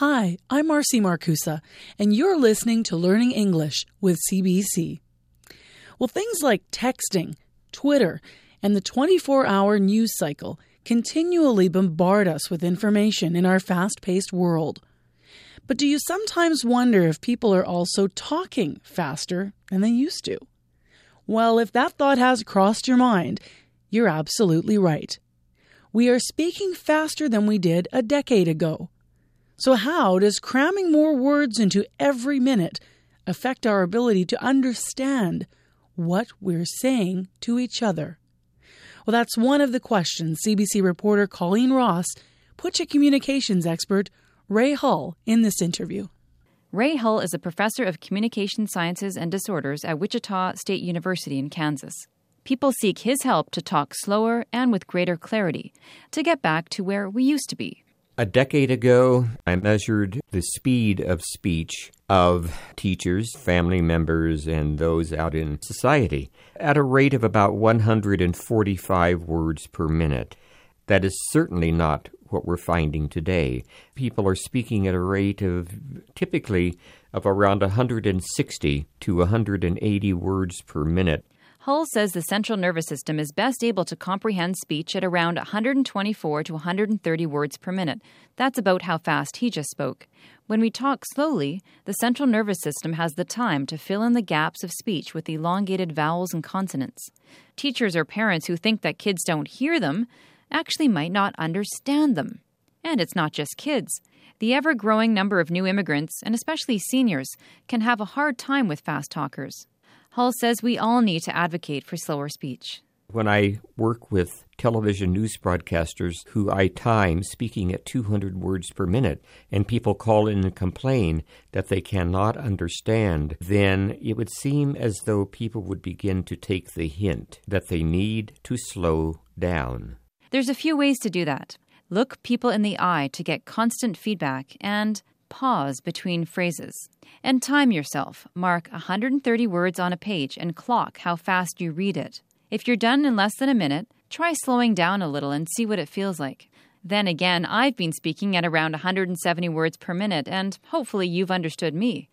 Hi, I'm Marcy Markusa, and you're listening to Learning English with CBC. Well, things like texting, Twitter, and the 24 hour news cycle continually bombard us with information in our fast paced world. But do you sometimes wonder if people are also talking faster than they used to? Well, if that thought has crossed your mind, you're absolutely right. We are speaking faster than we did a decade ago. So, how does cramming more words into every minute affect our ability to understand what we're saying to each other? Well, that's one of the questions CBC reporter Colleen Ross put to communications expert Ray Hull in this interview. Ray Hull is a professor of communication sciences and disorders at Wichita State University in Kansas. People seek his help to talk slower and with greater clarity to get back to where we used to be a decade ago, I measured the speed of speech of teachers, family members, and those out in society at a rate of about 145 words per minute. That is certainly not what we're finding today. People are speaking at a rate of typically of around 160 to 180 words per minute. Hull says the central nervous system is best able to comprehend speech at around 124 to 130 words per minute. That's about how fast he just spoke. When we talk slowly, the central nervous system has the time to fill in the gaps of speech with elongated vowels and consonants. Teachers or parents who think that kids don't hear them actually might not understand them. And it's not just kids. The ever growing number of new immigrants, and especially seniors, can have a hard time with fast talkers. Hull says we all need to advocate for slower speech. When I work with television news broadcasters who I time speaking at 200 words per minute, and people call in and complain that they cannot understand, then it would seem as though people would begin to take the hint that they need to slow down. There's a few ways to do that. Look people in the eye to get constant feedback and pause between phrases. And time yourself. Mark 130 words on a page and clock how fast you read it. If you're done in less than a minute, try slowing down a little and see what it feels like. Then again, I've been speaking at around 170 words per minute, and hopefully you've understood me.